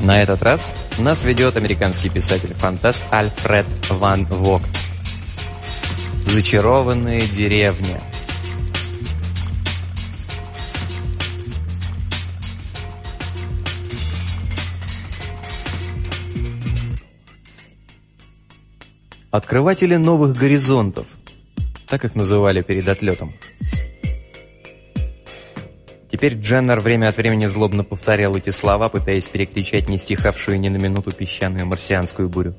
На этот раз нас ведет американский писатель-фантаст Альфред Ван Вогт. Зачарованная деревня. Открыватели новых горизонтов. Так их называли перед отлетом. Теперь Дженнер время от времени злобно повторял эти слова, пытаясь перекричать не стихавшую ни на минуту песчаную марсианскую бурю.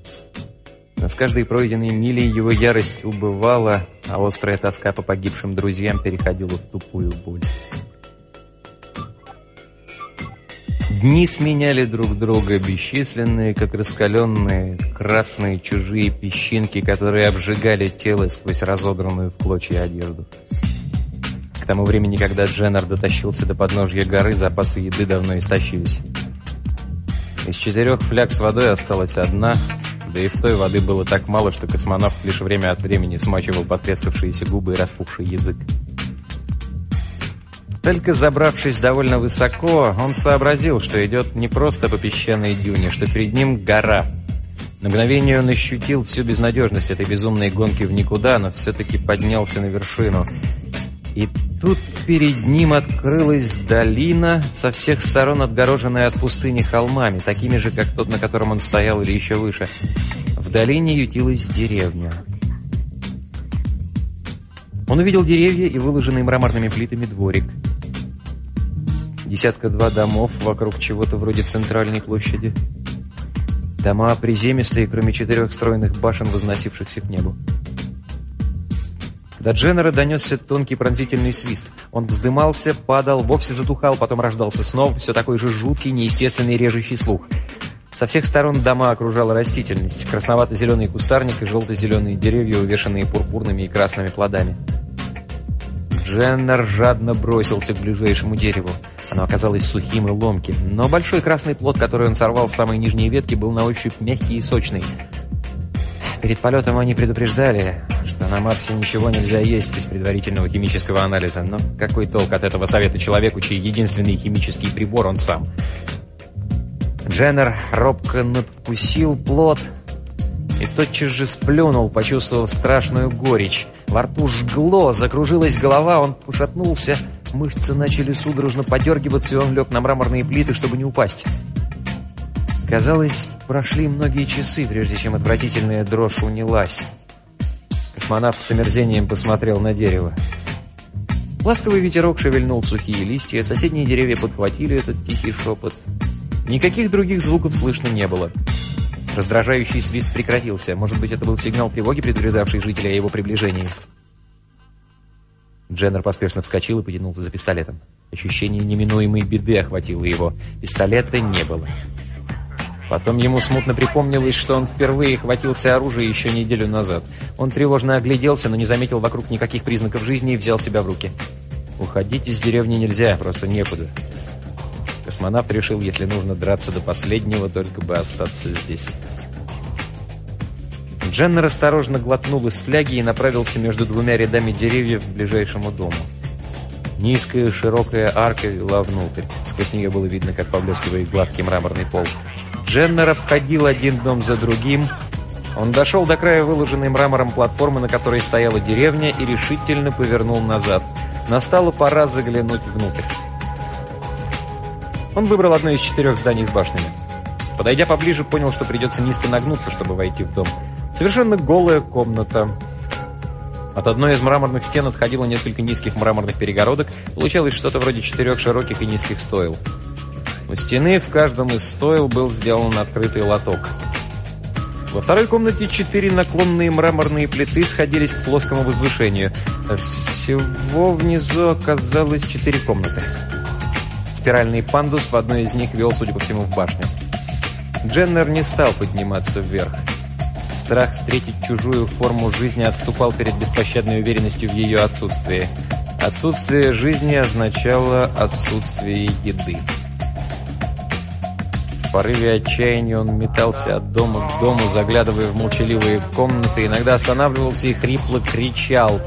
Но с каждой пройденной милей его ярость убывала, а острая тоска по погибшим друзьям переходила в тупую боль. Дни сменяли друг друга, бесчисленные, как раскаленные, красные чужие песчинки, которые обжигали тело сквозь разодранную в клочья одежду. Тому времени, когда Дженнер дотащился до подножья горы, запасы еды давно истощились. Из четырех фляг с водой осталась одна, да и в той воды было так мало, что космонавт лишь время от времени смачивал потрескавшиеся губы и распухший язык. Только забравшись довольно высоко, он сообразил, что идет не просто по песчаной дюне, что перед ним гора. На мгновение он ощутил всю безнадежность этой безумной гонки в никуда, но все-таки поднялся на вершину. И тут перед ним открылась долина, со всех сторон отгороженная от пустыни холмами, такими же, как тот, на котором он стоял или еще выше. В долине ютилась деревня. Он увидел деревья и выложенный мраморными плитами дворик. Десятка-два домов вокруг чего-то вроде центральной площади. Дома приземистые, кроме четырех стройных башен, возносившихся к небу. До Дженнера донесся тонкий пронзительный свист. Он вздымался, падал, вовсе затухал, потом рождался снова, все такой же жуткий, неестественный режущий слух. Со всех сторон дома окружала растительность, красновато-зеленый кустарник и желто-зеленые деревья, увешанные пурпурными и красными плодами. Дженнер жадно бросился к ближайшему дереву. Оно оказалось сухим и ломким, но большой красный плод, который он сорвал с самой нижней ветки, был на ощупь мягкий и сочный. Перед полетом они предупреждали, что на Марсе ничего нельзя есть без предварительного химического анализа. Но какой толк от этого совета человеку, чей единственный химический прибор он сам? Дженнер робко надкусил плод и тотчас же сплюнул, почувствовав страшную горечь. Во рту жгло, закружилась голова, он ушатнулся, мышцы начали судорожно подергиваться, и он лег на мраморные плиты, чтобы не упасть. Казалось, прошли многие часы, прежде чем отвратительная дрожь унялась. Космонавт с омерзением посмотрел на дерево. Ласковый ветерок шевельнул сухие листья, соседние деревья подхватили этот тихий шепот. Никаких других звуков слышно не было. Раздражающий свист прекратился. Может быть, это был сигнал тревоги, предупреждавший жителей о его приближении. Дженнер поспешно вскочил и потянулся за пистолетом. Ощущение неминуемой беды охватило его. Пистолета не было. Потом ему смутно припомнилось, что он впервые хватился оружия еще неделю назад. Он тревожно огляделся, но не заметил вокруг никаких признаков жизни и взял себя в руки. Уходить из деревни нельзя, просто некуда. Космонавт решил, если нужно драться до последнего, только бы остаться здесь. Дженнер осторожно глотнул из фляги и направился между двумя рядами деревьев к ближайшему дому. Низкая широкая арка вела внутрь. Сквозь нее было видно, как поблескивает гладкий мраморный пол. Дженнер обходил один дом за другим. Он дошел до края выложенной мрамором платформы, на которой стояла деревня, и решительно повернул назад. Настала пора заглянуть внутрь. Он выбрал одно из четырех зданий с башнями. Подойдя поближе, понял, что придется низко нагнуться, чтобы войти в дом. Совершенно голая комната. От одной из мраморных стен отходило несколько низких мраморных перегородок. Получалось что-то вроде четырех широких и низких стоил. У стены в каждом из стоил был сделан открытый лоток. Во второй комнате четыре наклонные мраморные плиты сходились к плоскому возвышению. Всего внизу оказалось четыре комнаты. Спиральный пандус в одной из них вел, судя по всему, в башню. Дженнер не стал подниматься вверх. Страх встретить чужую форму жизни отступал перед беспощадной уверенностью в ее отсутствии. Отсутствие жизни означало отсутствие еды. В порыве отчаяния он метался от дома к дому, заглядывая в молчаливые комнаты, иногда останавливался и хрипло кричал.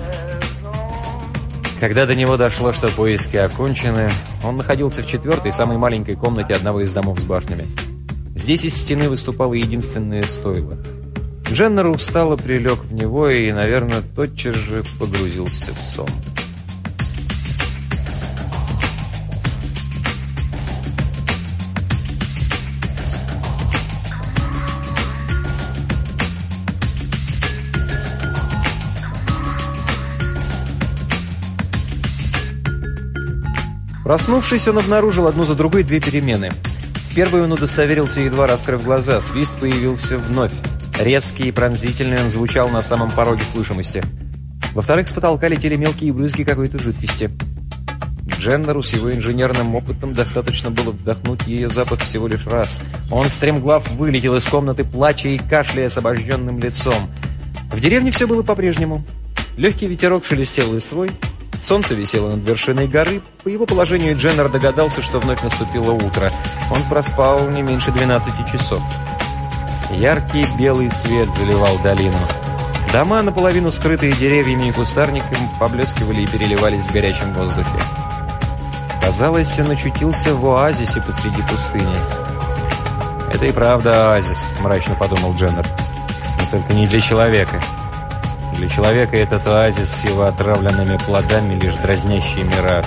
Когда до него дошло, что поиски окончены, он находился в четвертой, самой маленькой комнате одного из домов с башнями. Здесь из стены выступало единственное стойло. Дженнер устало прилег в него и, наверное, тотчас же погрузился в сон. Проснувшись, он обнаружил одну за другой две перемены. Первый он удостоверился, едва раскрыв глаза. Свист появился вновь. Резкий и пронзительный он звучал на самом пороге слышимости. Во-вторых, с потолка летели мелкие брызги какой-то жидкости. Дженнеру с его инженерным опытом достаточно было вдохнуть ее запах всего лишь раз. Он стремглав вылетел из комнаты, плача и кашляя с обожженным лицом. В деревне все было по-прежнему. Легкий ветерок шелестел листвой, Солнце висело над вершиной горы. По его положению Дженнер догадался, что вновь наступило утро. Он проспал не меньше 12 часов. Яркий белый свет заливал долину. Дома, наполовину скрытые деревьями и кустарниками, поблескивали и переливались в горячем воздухе. Казалось, он очутился в оазисе посреди пустыни. «Это и правда оазис», — мрачно подумал Дженнер. «Но только не для человека». Для человека этот оазис с его отравленными плодами лишь дразнящий мираж.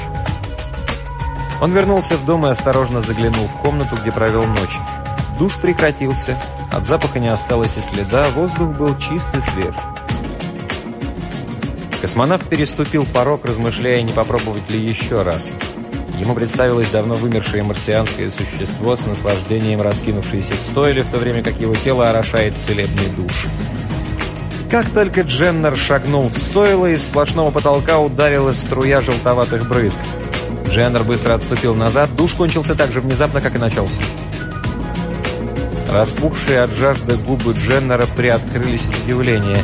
Он вернулся в дом и осторожно заглянул в комнату, где провел ночь. Душ прекратился, от запаха не осталось и следа, воздух был чист и свеж. Космонавт переступил порог, размышляя, не попробовать ли еще раз. Ему представилось давно вымершее марсианское существо с наслаждением раскинувшееся в стойле, в то время как его тело орошает целебный душ. Как только Дженнер шагнул в стойло, из сплошного потолка ударилась струя желтоватых брызг. Дженнер быстро отступил назад, душ кончился так же внезапно, как и начался. Распухшие от жажды губы Дженнера приоткрылись от удивления.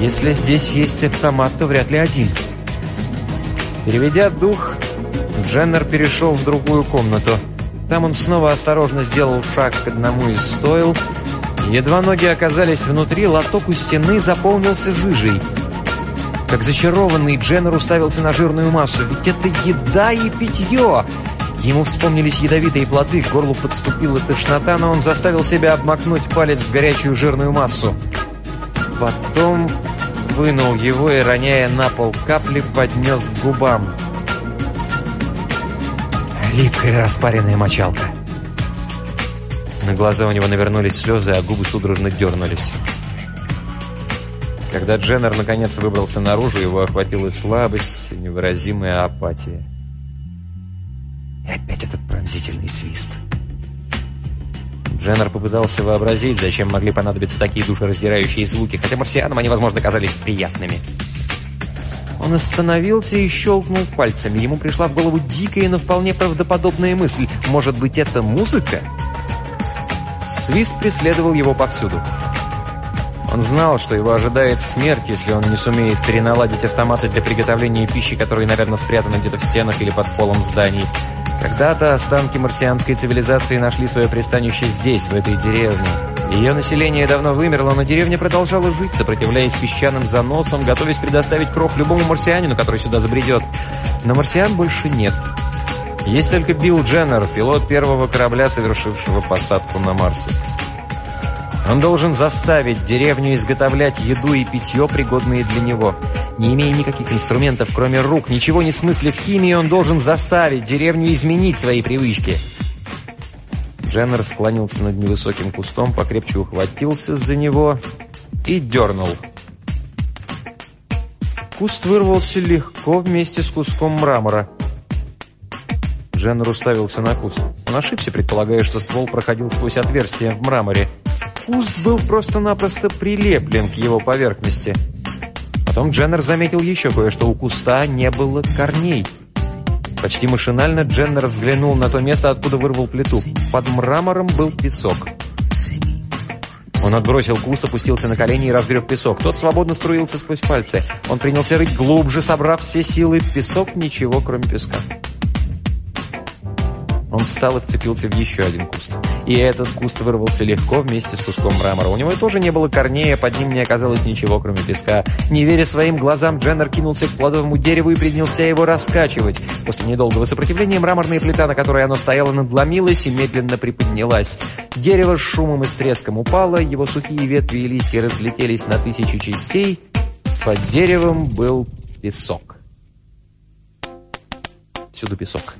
«Если здесь есть автомат, то вряд ли один». Переведя дух, Дженнер перешел в другую комнату. Там он снова осторожно сделал шаг к одному из стойл, Едва ноги оказались внутри, лоток у стены заполнился жижей. Как зачарованный, Дженнер уставился на жирную массу. Ведь это еда и питье! Ему вспомнились ядовитые плоды, к горлу подступила тошнота, но он заставил себя обмакнуть палец в горячую жирную массу. Потом вынул его и, роняя на пол капли, поднес к губам. Липкая распаренная мочалка. На глаза у него навернулись слезы, а губы судорожно дернулись. Когда Дженнер наконец выбрался наружу, его охватила слабость, невыразимая апатия. И опять этот пронзительный свист. Дженнер попытался вообразить, зачем могли понадобиться такие душераздирающие звуки, хотя марсианам они, возможно, казались приятными. Он остановился и щелкнул пальцами. Ему пришла в голову дикая, но вполне правдоподобная мысль. Может быть, это музыка? Свист преследовал его повсюду. Он знал, что его ожидает смерть, если он не сумеет переналадить автоматы для приготовления пищи, которые, наверное, спрятаны где-то в стенах или под полом зданий. Когда-то останки марсианской цивилизации нашли свое пристанище здесь, в этой деревне. Ее население давно вымерло, но деревня продолжала жить, сопротивляясь песчаным заносам, готовясь предоставить кров любому марсианину, который сюда забредет. Но марсиан больше нет. Есть только Билл Дженнер, пилот первого корабля, совершившего посадку на Марсе. Он должен заставить деревню изготовлять еду и питье, пригодные для него. Не имея никаких инструментов, кроме рук, ничего не смысле в химии, он должен заставить деревню изменить свои привычки. Дженнер склонился над невысоким кустом, покрепче ухватился за него и дернул. Куст вырвался легко вместе с куском мрамора. Дженнер уставился на куст. Он ошибся, предполагая, что ствол проходил сквозь отверстие в мраморе. Куст был просто-напросто прилеплен к его поверхности. Потом Дженнер заметил еще кое-что. У куста не было корней. Почти машинально Дженнер взглянул на то место, откуда вырвал плиту. Под мрамором был песок. Он отбросил куст, опустился на колени и разгреб песок. Тот свободно струился сквозь пальцы. Он принялся рыть глубже, собрав все силы. Песок ничего, кроме песка. Он встал и вцепился в еще один куст. И этот куст вырвался легко вместе с куском мрамора. У него тоже не было корней, а под ним не оказалось ничего, кроме песка. Не веря своим глазам, Дженнер кинулся к плодовому дереву и принялся его раскачивать. После недолгого сопротивления мраморная плита, на которой оно стояло, надломилась и медленно приподнялась. Дерево с шумом и с треском упало, его сухие ветви и листья разлетелись на тысячи частей. Под деревом был песок. Всюду песок.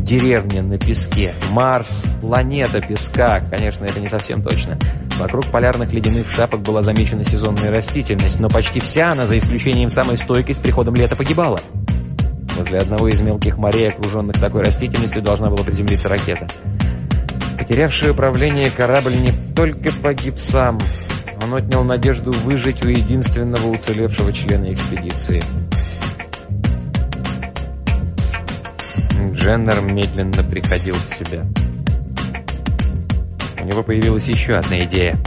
Деревня на песке. Марс, планета песка. Конечно, это не совсем точно. Вокруг полярных ледяных шапок была замечена сезонная растительность, но почти вся она, за исключением самой стойкой, с приходом лета погибала. Возле одного из мелких морей, окруженных такой растительностью, должна была приземлиться ракета. Потерявший управление корабль не только погиб сам, он отнял надежду выжить у единственного уцелевшего члена экспедиции. Дженнер медленно приходил в себя. У него появилась еще одна идея.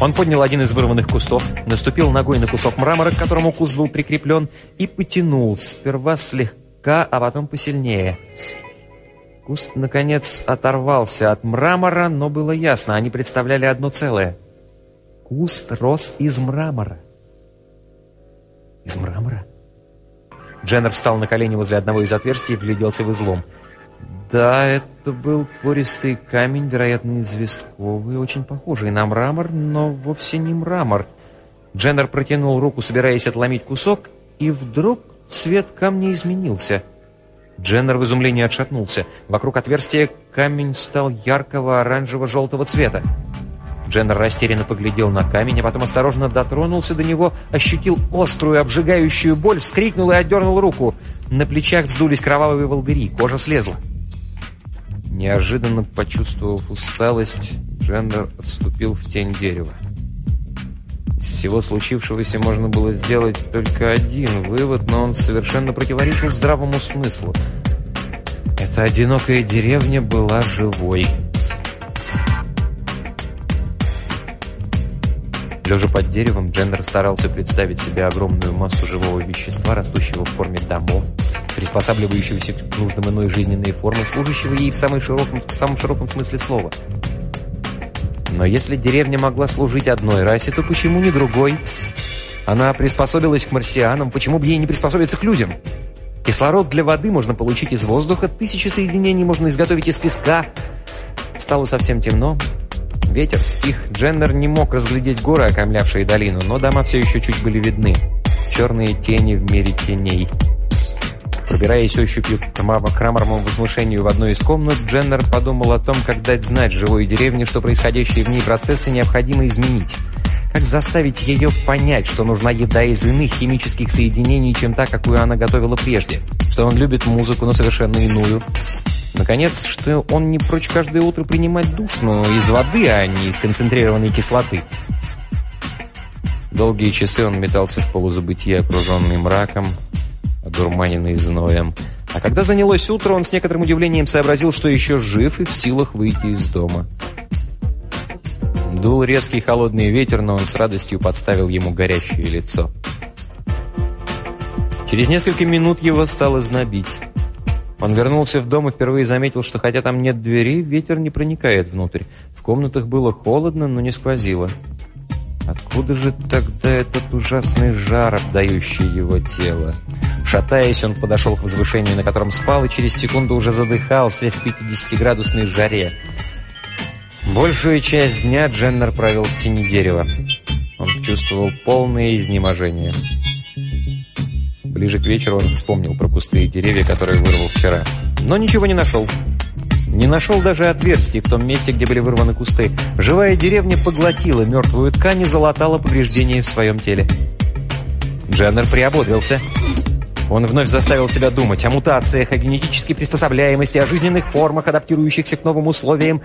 Он поднял один из вырванных кустов, наступил ногой на кусок мрамора, к которому куст был прикреплен, и потянул, сперва слегка, а потом посильнее. Куст, наконец, оторвался от мрамора, но было ясно, они представляли одно целое. Куст рос из мрамора. Из мрамора? Дженнер встал на колени возле одного из отверстий и вгляделся в излом. Да, это был пористый камень, вероятно, известковый, очень похожий на мрамор, но вовсе не мрамор. Дженнер протянул руку, собираясь отломить кусок, и вдруг цвет камня изменился. Дженнер в изумлении отшатнулся. Вокруг отверстия камень стал яркого оранжево-желтого цвета. Дженнер растерянно поглядел на камень, а потом осторожно дотронулся до него, ощутил острую, обжигающую боль, вскрикнул и отдернул руку. На плечах вздулись кровавые волдыри, кожа слезла. Неожиданно почувствовав усталость, Дженнер отступил в тень дерева. Из всего случившегося можно было сделать только один вывод, но он совершенно противоречил здравому смыслу. Эта одинокая деревня была живой. Лежа под деревом, Дженнер старался представить себе огромную массу живого вещества, растущего в форме домов, приспосабливающегося к нуждам иной жизненной формы, служащего ей в самом широком, в самом широком смысле слова. Но если деревня могла служить одной расе, то почему не другой? Она приспособилась к марсианам, почему бы ей не приспособиться к людям? Кислород для воды можно получить из воздуха, тысячи соединений можно изготовить из песка. Стало совсем темно, Ветер стих, Дженнер не мог разглядеть горы, окаймлявшие долину, но дома все еще чуть были видны. Черные тени в мире теней. Пробираясь ощупью к храморному возвышению в одну из комнат, Дженнер подумал о том, как дать знать живой деревне, что происходящие в ней процессы необходимо изменить. Как заставить ее понять, что нужна еда из иных химических соединений, чем та, какую она готовила прежде. Что он любит музыку, но совершенно иную. Наконец, что он не прочь каждое утро принимать душ, но из воды, а не из концентрированной кислоты. Долгие часы он метался в полузабытие, окруженный мраком, одурманенный зноем. А когда занялось утро, он с некоторым удивлением сообразил, что еще жив и в силах выйти из дома. Дул резкий холодный ветер, но он с радостью подставил ему горящее лицо. Через несколько минут его стало знобить. Он вернулся в дом и впервые заметил, что хотя там нет двери, ветер не проникает внутрь. В комнатах было холодно, но не сквозило. Откуда же тогда этот ужасный жар, обдающий его тело? Шатаясь, он подошел к возвышению, на котором спал, и через секунду уже задыхался в 50-градусной жаре. Большую часть дня Дженнер провел в тени дерева. Он чувствовал полное изнеможение. Ближе к вечеру он вспомнил про пустые деревья, которые вырвал вчера. Но ничего не нашел. Не нашел даже отверстий в том месте, где были вырваны кусты. Живая деревня поглотила мертвую ткань и залатала повреждения в своем теле. Дженнер приободрился. Он вновь заставил себя думать о мутациях, о генетической приспособляемости, о жизненных формах, адаптирующихся к новым условиям.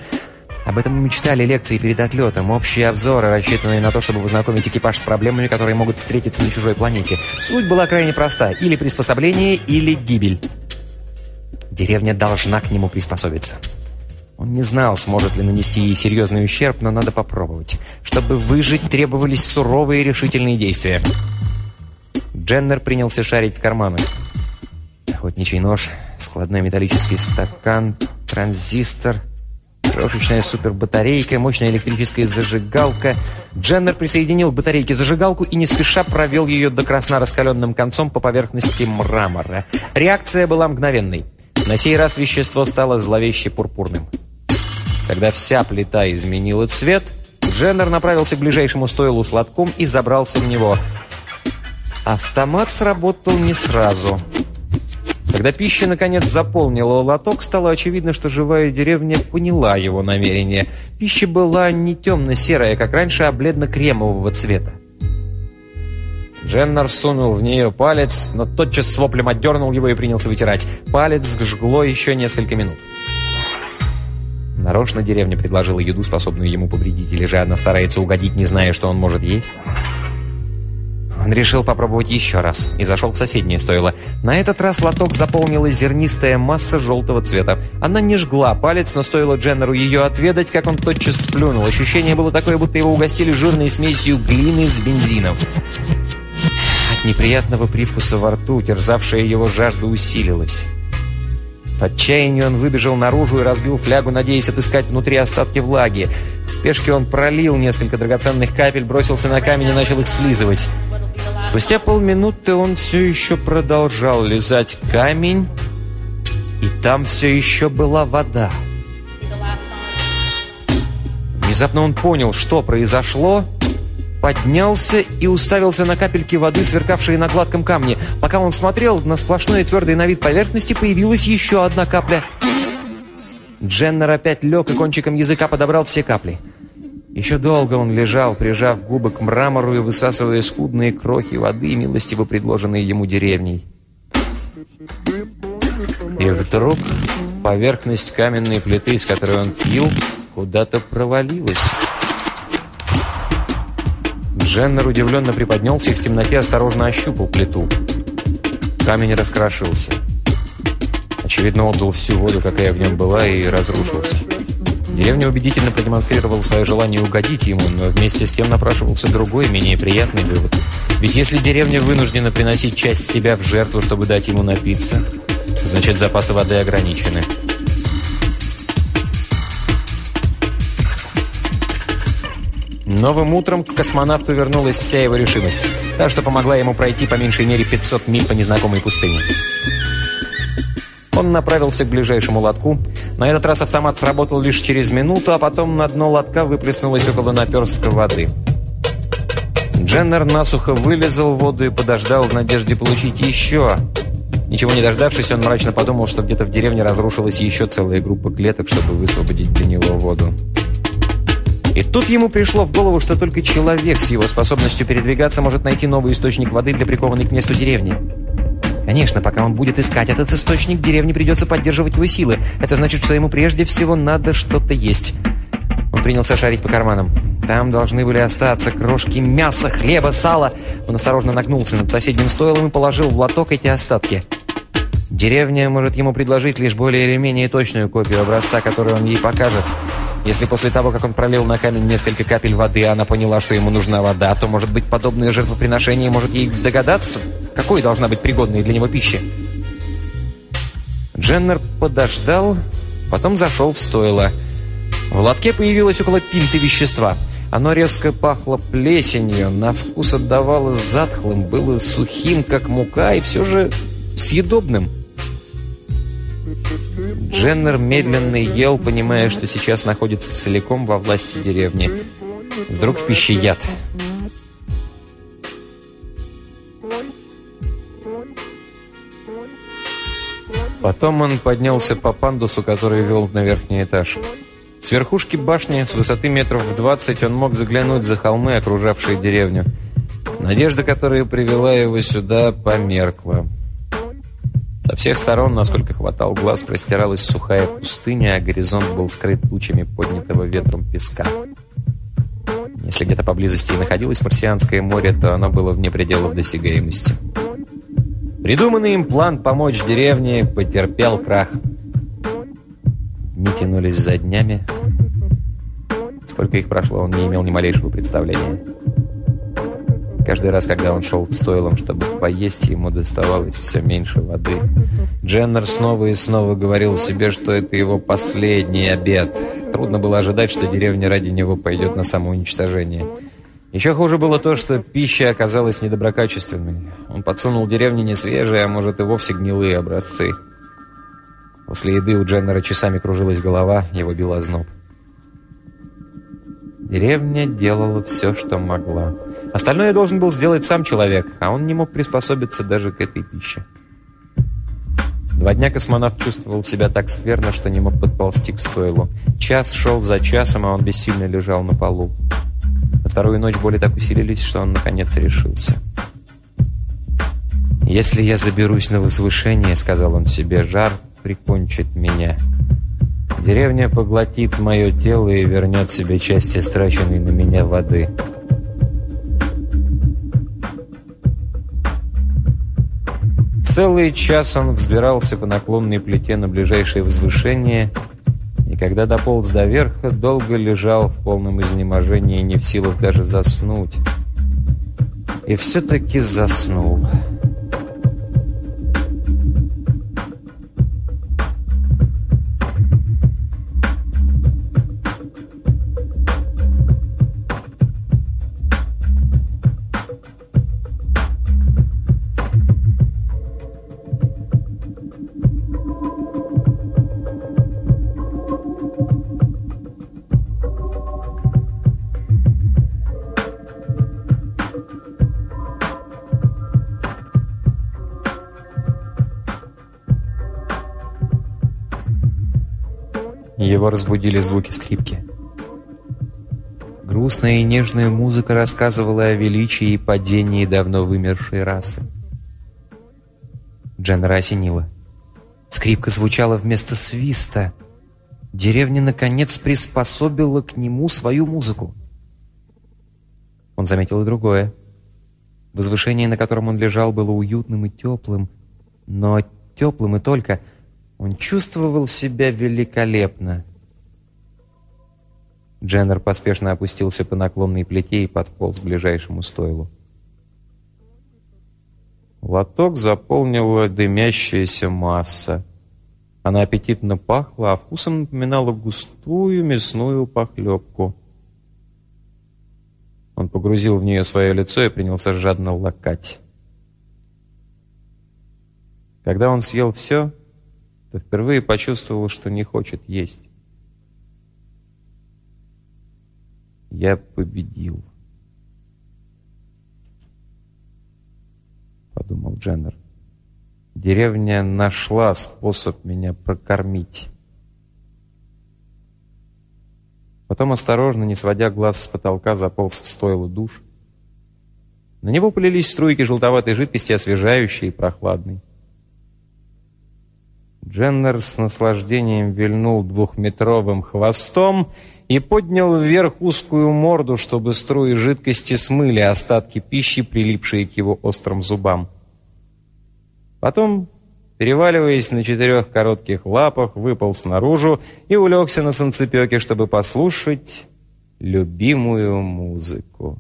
Об этом мы мечтали лекции перед отлетом, общие обзоры, рассчитанные на то, чтобы познакомить экипаж с проблемами, которые могут встретиться на чужой планете. Суть была крайне проста. Или приспособление, или гибель. Деревня должна к нему приспособиться. Он не знал, сможет ли нанести ей серьезный ущерб, но надо попробовать. Чтобы выжить, требовались суровые решительные действия. Дженнер принялся шарить в карманах. Охотничий нож, складной металлический стакан, транзистор... Крошечная супербатарейка, мощная электрическая зажигалка. Дженнер присоединил к батарейке зажигалку и не спеша провел ее до красно раскаленным концом по поверхности мрамора. Реакция была мгновенной. На сей раз вещество стало зловеще пурпурным. Когда вся плита изменила цвет, Дженнер направился к ближайшему стойлу с лотком и забрался в него. Автомат сработал не сразу. Когда пища наконец заполнила лоток, стало очевидно, что живая деревня поняла его намерение. Пища была не темно-серая, как раньше, а бледно-кремового цвета. Дженнер сунул в нее палец, но тотчас с воплем отдернул его и принялся вытирать. Палец жгло еще несколько минут. Нарочно деревня предложила еду, способную ему повредить, или же она старается угодить, не зная, что он может есть? Он решил попробовать еще раз и зашел в соседнее стойло. На этот раз лоток заполнила зернистая масса желтого цвета. Она не жгла палец, но стоило Дженнеру ее отведать, как он тотчас сплюнул. Ощущение было такое, будто его угостили жирной смесью глины с бензином. От неприятного привкуса во рту, терзавшая его жажда, усилилась. В отчаянии он выбежал наружу и разбил флягу, надеясь отыскать внутри остатки влаги. В спешке он пролил несколько драгоценных капель, бросился на камень и начал их слизывать. Спустя полминуты он все еще продолжал лизать камень, и там все еще была вода. Внезапно он понял, что произошло, поднялся и уставился на капельки воды, сверкавшие на гладком камне. Пока он смотрел, на сплошной твердой на вид поверхности появилась еще одна капля. Дженнер опять лег и кончиком языка подобрал все капли. Еще долго он лежал, прижав губы к мрамору и высасывая скудные крохи воды, милостиво предложенные ему деревней. И вдруг поверхность каменной плиты, с которой он пил, куда-то провалилась. Дженнер удивленно приподнялся и в темноте осторожно ощупал плиту. Камень раскрошился. Очевидно, отдал всю воду, какая в нем была, и разрушился. Деревня убедительно продемонстрировала свое желание угодить ему, но вместе с тем напрашивался другой, менее приятный вывод. Ведь если деревня вынуждена приносить часть себя в жертву, чтобы дать ему напиться, значит запасы воды ограничены. Новым утром к космонавту вернулась вся его решимость. Так что помогла ему пройти по меньшей мере 500 миль по незнакомой пустыне. Он направился к ближайшему лотку. На этот раз автомат сработал лишь через минуту, а потом на дно лотка выплеснулось около наперстка воды. Дженнер насухо вылезал воду и подождал в надежде получить еще. Ничего не дождавшись, он мрачно подумал, что где-то в деревне разрушилась еще целая группа клеток, чтобы высвободить для него воду. И тут ему пришло в голову, что только человек с его способностью передвигаться может найти новый источник воды для прикованной к месту деревни. Конечно, пока он будет искать этот источник, деревне придется поддерживать его силы. Это значит, что ему прежде всего надо что-то есть. Он принялся шарить по карманам. Там должны были остаться крошки мяса, хлеба, сала. Он осторожно нагнулся над соседним стойлом и положил в лоток эти остатки. Деревня может ему предложить лишь более или менее точную копию образца, который он ей покажет. Если после того, как он пролил на камень несколько капель воды, она поняла, что ему нужна вода, то, может быть, подобное жертвоприношение может ей догадаться, какой должна быть пригодной для него пища. Дженнер подождал, потом зашел в стойло. В лотке появилось около пинты вещества. Оно резко пахло плесенью, на вкус отдавало затхлым, было сухим, как мука, и все же съедобным. Дженнер медленно ел, понимая, что сейчас находится целиком во власти деревни. Вдруг в пище яд. Потом он поднялся по пандусу, который вел на верхний этаж. С верхушки башни, с высоты метров в двадцать, он мог заглянуть за холмы, окружавшие деревню. Надежда, которая привела его сюда, померкла. Со всех сторон, насколько хватал глаз, простиралась сухая пустыня, а горизонт был скрыт тучами поднятого ветром песка. Если где-то поблизости и находилось марсианское море, то оно было вне пределов досягаемости. Придуманный им план помочь деревне потерпел крах. Дни тянулись за днями. Сколько их прошло, он не имел ни малейшего представления. Каждый раз, когда он шел к стойлам, чтобы поесть, ему доставалось все меньше воды. Дженнер снова и снова говорил себе, что это его последний обед. Трудно было ожидать, что деревня ради него пойдет на самоуничтожение. Еще хуже было то, что пища оказалась недоброкачественной. Он подсунул деревне не свежие, а может и вовсе гнилые образцы. После еды у Дженнера часами кружилась голова, его бил озноб. Деревня делала все, что могла. Остальное должен был сделать сам человек, а он не мог приспособиться даже к этой пище. Два дня космонавт чувствовал себя так скверно, что не мог подползти к стойлу. Час шел за часом, а он бессильно лежал на полу. На вторую ночь боли так усилились, что он наконец решился. «Если я заберусь на возвышение, — сказал он себе, — жар прикончит меня. Деревня поглотит мое тело и вернет себе часть истраченной на меня воды». Целый час он взбирался по наклонной плите на ближайшее возвышение, и когда дополз до верха, долго лежал в полном изнеможении, не в силах даже заснуть. И все-таки заснул. Его разбудили звуки скрипки. Грустная и нежная музыка рассказывала о величии и падении давно вымершей расы. Дженнера осенила. Скрипка звучала вместо свиста. Деревня, наконец, приспособила к нему свою музыку. Он заметил и другое. Возвышение, на котором он лежал, было уютным и теплым, но теплым и только — он чувствовал себя великолепно. Дженнер поспешно опустился по наклонной плите и подполз к ближайшему стойлу. Лоток заполнила дымящаяся масса. Она аппетитно пахла, а вкусом напоминала густую мясную похлебку. Он погрузил в нее свое лицо и принялся жадно лакать. Когда он съел все, то впервые почувствовал, что не хочет есть. Я победил. Подумал Дженнер. Деревня нашла способ меня прокормить. Потом осторожно, не сводя глаз с потолка, заполз в стойло душ. На него полились струйки желтоватой жидкости, освежающей и прохладной. Дженнер с наслаждением вильнул двухметровым хвостом и поднял вверх узкую морду, чтобы струи жидкости смыли остатки пищи, прилипшие к его острым зубам. Потом, переваливаясь на четырех коротких лапах, выпал снаружи и улегся на солнцепеке, чтобы послушать любимую музыку.